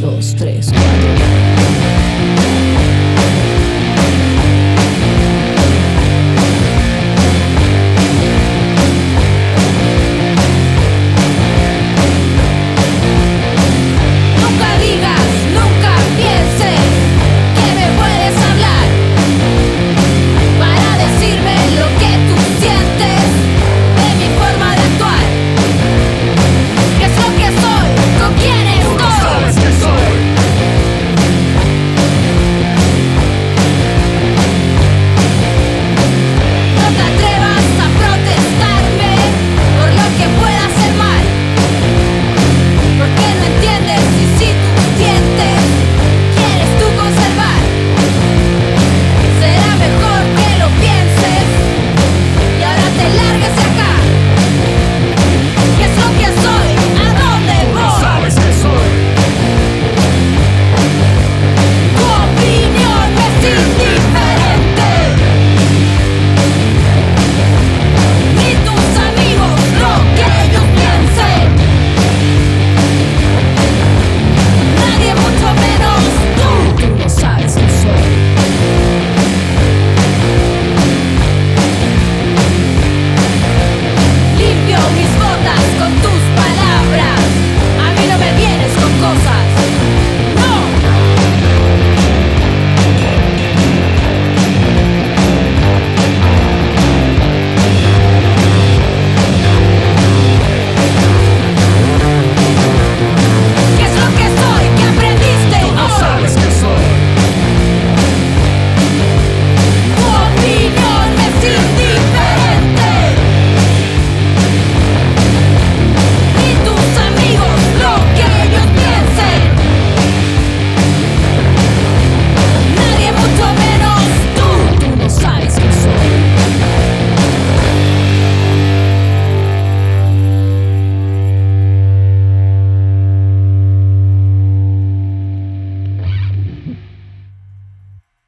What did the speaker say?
dos, tres, cuatro.